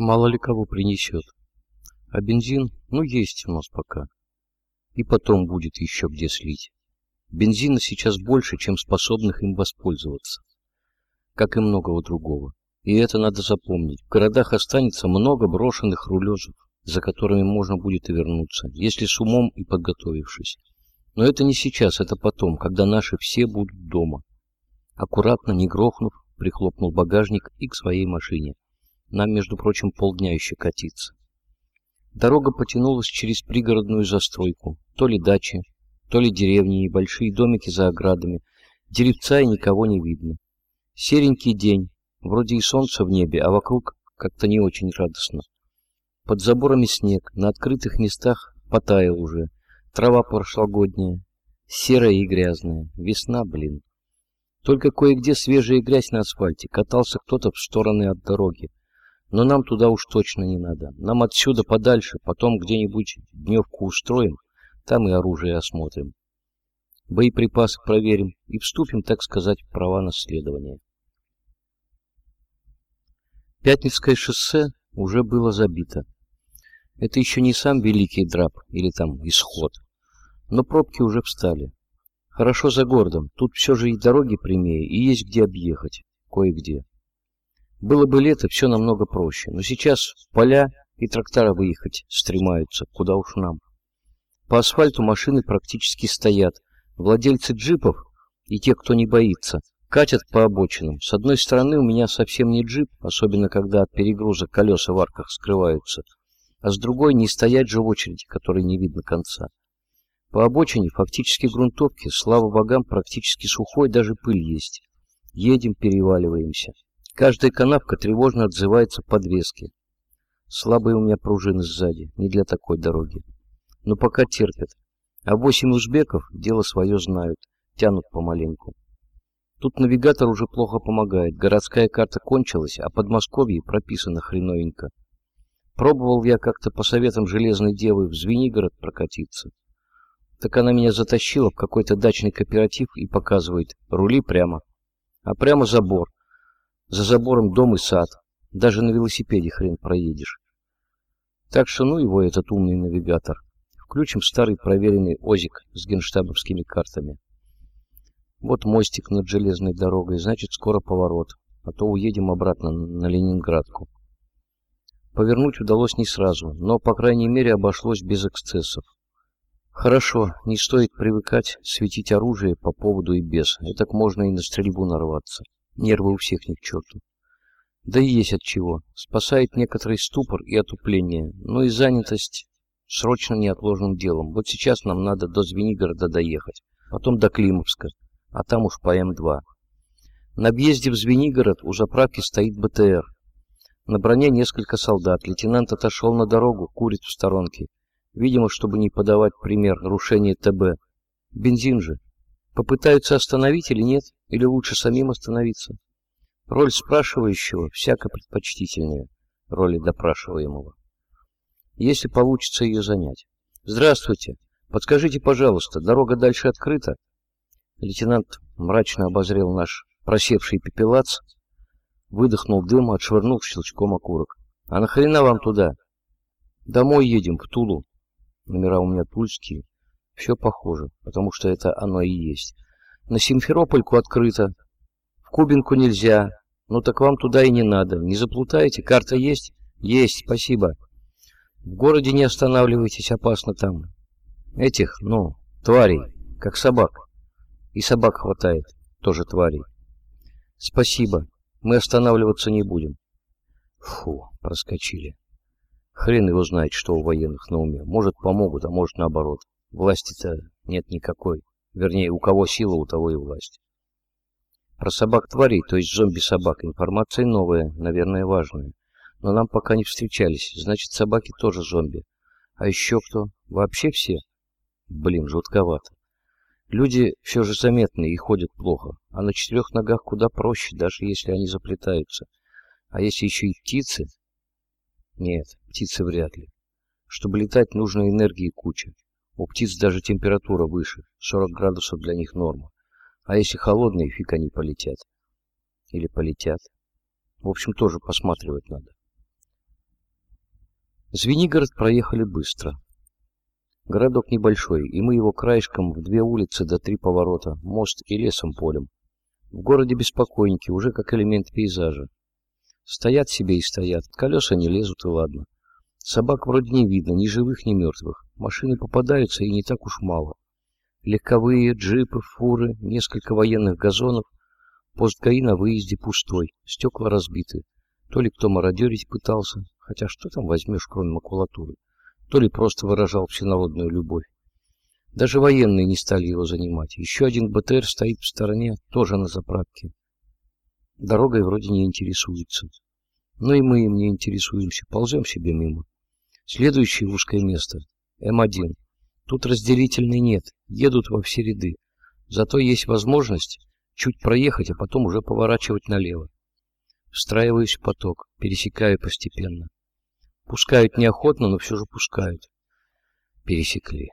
Мало ли кого принесет. А бензин, ну, есть у нас пока. И потом будет еще где слить. Бензина сейчас больше, чем способных им воспользоваться. Как и многого другого. И это надо запомнить. В городах останется много брошенных рулежев, за которыми можно будет и вернуться, если с умом и подготовившись. Но это не сейчас, это потом, когда наши все будут дома. Аккуратно, не грохнув, прихлопнул багажник и к своей машине. Нам, между прочим, полдня еще катиться. Дорога потянулась через пригородную застройку. То ли дачи, то ли деревни, небольшие домики за оградами. Деревца и никого не видно. Серенький день, вроде и солнце в небе, а вокруг как-то не очень радостно. Под заборами снег, на открытых местах потаял уже. Трава прошлогодняя, серая и грязная. Весна, блин. Только кое-где свежая грязь на асфальте. Катался кто-то в стороны от дороги. Но нам туда уж точно не надо. Нам отсюда подальше, потом где-нибудь дневку устроим, там и оружие осмотрим. Боеприпасы проверим и вступим, так сказать, в права наследования. Пятницкое шоссе уже было забито. Это еще не сам Великий Драп или там Исход, но пробки уже встали. Хорошо за городом, тут все же и дороги прямее, и есть где объехать, кое-где. Было бы лето, все намного проще, но сейчас поля и трактора выехать стремаются, куда уж нам. По асфальту машины практически стоят. Владельцы джипов и те, кто не боится, катят по обочинам. С одной стороны, у меня совсем не джип, особенно когда от перегруза колеса в арках скрываются, а с другой не стоять же в очереди, которой не видно конца. По обочине фактически грунтовки, слава богам, практически сухой, даже пыль есть. Едем, переваливаемся. Каждая канавка тревожно отзывается в подвеске. Слабые у меня пружины сзади, не для такой дороги. Но пока терпят. А восемь узбеков дело свое знают, тянут помаленьку. Тут навигатор уже плохо помогает. Городская карта кончилась, а Подмосковье прописано хреновенько. Пробовал я как-то по советам Железной Девы в Звенигород прокатиться. Так она меня затащила в какой-то дачный кооператив и показывает, рули прямо. А прямо забор. За забором дом и сад. Даже на велосипеде хрен проедешь. Так что ну его этот умный навигатор. Включим старый проверенный ОЗИК с генштабовскими картами. Вот мостик над железной дорогой, значит скоро поворот, а то уедем обратно на Ленинградку. Повернуть удалось не сразу, но, по крайней мере, обошлось без эксцессов. Хорошо, не стоит привыкать светить оружие по поводу и без. Так можно и на стрельбу нарваться. Нервы у всех не к черту. Да и есть от чего. Спасает некоторый ступор и отупление, но и занятость срочно неотложным делом. Вот сейчас нам надо до Звенигорода доехать, потом до Климовска, а там уж по М2. На въезде в Звенигород у заправки стоит БТР. На броне несколько солдат. Лейтенант отошел на дорогу, курит в сторонке. Видимо, чтобы не подавать пример нарушения ТБ. Бензин же. Попытаются остановить или нет? Или лучше самим остановиться? Роль спрашивающего всяко предпочтительнее роли допрашиваемого. Если получится ее занять. Здравствуйте. Подскажите, пожалуйста, дорога дальше открыта? Лейтенант мрачно обозрел наш просевший пепелац, выдохнул дым, отшвырнул щелчком окурок. А нахрена вам туда? Домой едем, в Тулу. Номера у меня тульские. Все похоже, потому что это оно и есть. На Симферопольку открыто. В Кубинку нельзя. Ну так вам туда и не надо. Не заплутаете? Карта есть? Есть, спасибо. В городе не останавливайтесь, опасно там. Этих, ну, тварей, как собак. И собак хватает, тоже тварей. Спасибо, мы останавливаться не будем. Фу, проскочили. Хрен его знает, что у военных на уме. Может, помогут, а может, наоборот. Власти-то нет никакой. Вернее, у кого сила, у того и власть. Про собак-тварей, то есть зомби-собак, информация новая, наверное, важная. Но нам пока не встречались, значит, собаки тоже зомби. А еще кто? Вообще все? Блин, жутковато. Люди все же заметны и ходят плохо, а на четырех ногах куда проще, даже если они заплетаются. А если еще и птицы, нет, птицы вряд ли. Чтобы летать, нужно энергии куча. У птиц даже температура выше, 40 градусов для них норма. А если холодные, фиг они полетят. Или полетят. В общем, тоже посматривать надо. Звенигород проехали быстро. Городок небольшой, и мы его краешком в две улицы до три поворота, мост и лесом полем. В городе беспокойники, уже как элемент пейзажа. Стоят себе и стоят, колеса не лезут и ладно. Собак вроде не видно, ни живых, ни мертвых. Машины попадаются и не так уж мало. Легковые, джипы, фуры, несколько военных газонов. Пост ГАИ на выезде пустой, стекла разбиты. То ли кто мародерить пытался, хотя что там возьмешь, кроме макулатуры, то ли просто выражал всенародную любовь. Даже военные не стали его занимать. Еще один БТР стоит в стороне, тоже на заправке. Дорогой вроде не интересуется. Но и мы им не интересуемся, ползем себе мимо. Следующее узкое место – М1. Тут разделительной нет, едут во все ряды. Зато есть возможность чуть проехать, а потом уже поворачивать налево. Встраиваюсь в поток, пересекаю постепенно. Пускают неохотно, но все же пускают. Пересекли.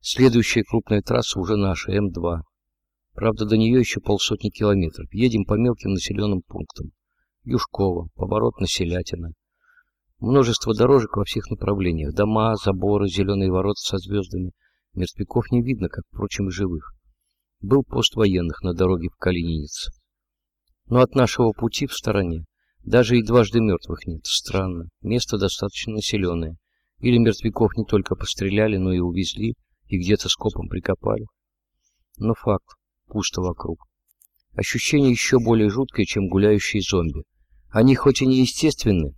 Следующая крупная трасса уже наша, М2. Правда, до нее еще полсотни километров. Едем по мелким населенным пунктам. Юшково, поворот на Селятина. Множество дорожек во всех направлениях. Дома, заборы, зеленые ворота со звездами. Мертвяков не видно, как, впрочем, и живых. Был пост военных на дороге в Калининец. Но от нашего пути в стороне даже и дважды мертвых нет. Странно. Место достаточно населенное. Или мертвяков не только постреляли, но и увезли, и где-то скопом прикопали. Но факт. Пусто вокруг. Ощущение еще более жуткое, чем гуляющие зомби. Они хоть и не естественны,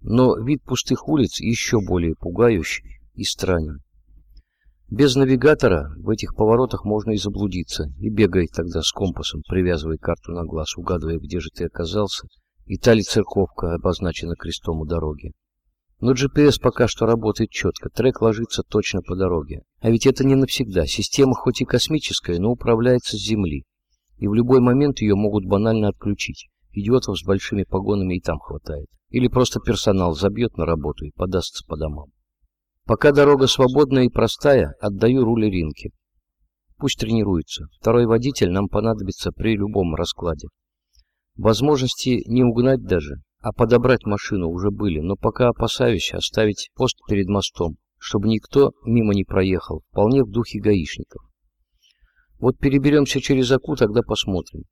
но вид пустых улиц еще более пугающий и странен. Без навигатора в этих поворотах можно и заблудиться, и бегай тогда с компасом, привязывая карту на глаз, угадывая, где же ты оказался, и та ли церковка обозначена крестом у дороги. Но GPS пока что работает четко, трек ложится точно по дороге. А ведь это не навсегда. Система хоть и космическая, но управляется с Земли. И в любой момент ее могут банально отключить. Идиотов с большими погонами и там хватает. Или просто персонал забьет на работу и подастся по домам. Пока дорога свободная и простая, отдаю руль Ринке. Пусть тренируется. Второй водитель нам понадобится при любом раскладе. Возможности не угнать даже, а подобрать машину уже были, но пока опасаюсь оставить пост перед мостом, чтобы никто мимо не проехал, вполне в духе гаишников. Вот переберемся через Аку, тогда посмотрим.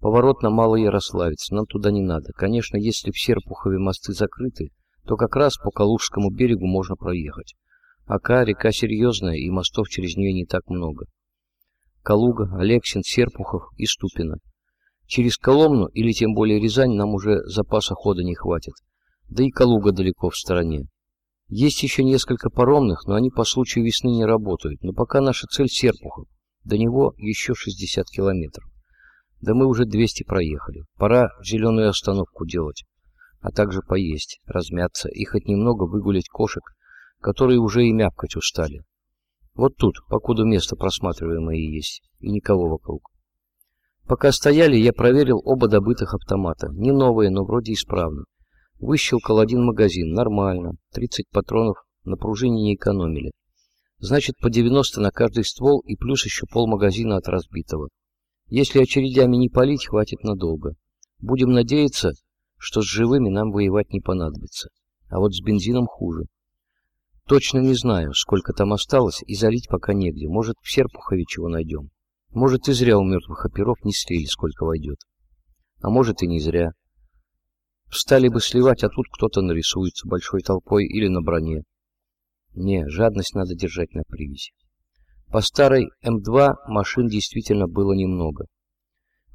Поворот на Малый Ярославец, нам туда не надо. Конечно, если в Серпухове мосты закрыты, то как раз по Калужскому берегу можно проехать. Ака река серьезная, и мостов через нее не так много. Калуга, Алексин, Серпухов и Ступино. Через Коломну или тем более Рязань нам уже запаса хода не хватит. Да и Калуга далеко в стороне. Есть еще несколько паромных, но они по случаю весны не работают. Но пока наша цель Серпухов. До него еще 60 километров. Да мы уже 200 проехали. Пора зеленую остановку делать. А также поесть, размяться и хоть немного выгулять кошек, которые уже и мявкать устали. Вот тут, покуда место просматриваемое есть, и никого вокруг. Пока стояли, я проверил оба добытых автомата. Не новые, но вроде исправно. Выщелкал один магазин. Нормально. 30 патронов на пружине не экономили. Значит, по 90 на каждый ствол и плюс еще полмагазина от разбитого. Если очередями не палить, хватит надолго. Будем надеяться, что с живыми нам воевать не понадобится. А вот с бензином хуже. Точно не знаю, сколько там осталось, и залить пока негде. Может, в Серпухове чего найдем. Может, и зря у мертвых оперов не слили, сколько войдет. А может, и не зря. Встали бы сливать, а тут кто-то нарисуется большой толпой или на броне. Не, жадность надо держать на привязи. По старой М2 машин действительно было немного.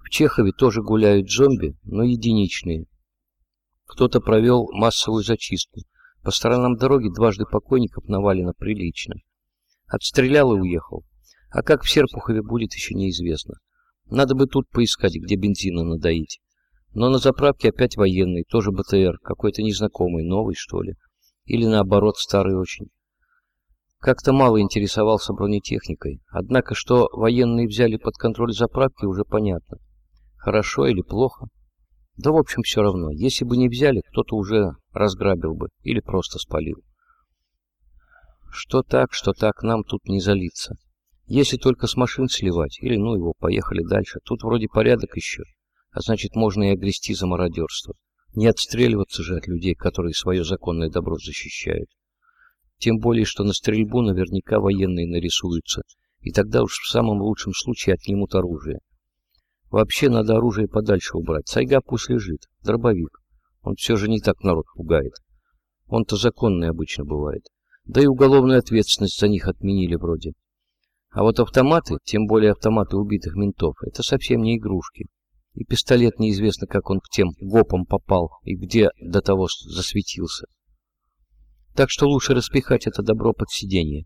В Чехове тоже гуляют зомби, но единичные. Кто-то провел массовую зачистку. По сторонам дороги дважды покойников навалено прилично. Отстрелял и уехал. А как в Серпухове будет, еще неизвестно. Надо бы тут поискать, где бензина надоить. Но на заправке опять военный, тоже БТР, какой-то незнакомый, новый, что ли. Или наоборот, старый очень. Как-то мало интересовался бронетехникой. Однако, что военные взяли под контроль заправки, уже понятно. Хорошо или плохо? Да, в общем, все равно. Если бы не взяли, кто-то уже разграбил бы или просто спалил. Что так, что так, нам тут не залиться. Если только с машин сливать, или ну его, поехали дальше. Тут вроде порядок еще, а значит можно и огрести за мародерство. Не отстреливаться же от людей, которые свое законное добро защищают. Тем более, что на стрельбу наверняка военные нарисуются, и тогда уж в самом лучшем случае отнимут оружие. Вообще надо оружие подальше убрать. Сайга пусть лежит. Дробовик. Он все же не так народ пугает. Он-то законный обычно бывает. Да и уголовную ответственность за них отменили вроде. А вот автоматы, тем более автоматы убитых ментов, это совсем не игрушки. И пистолет неизвестно, как он к тем гопам попал и где до того засветился. Так что лучше распихать это добро под сиденье.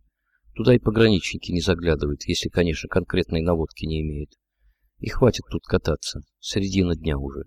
Туда и пограничники не заглядывают, если, конечно, конкретной наводки не имеют. И хватит тут кататься. Середина дня уже.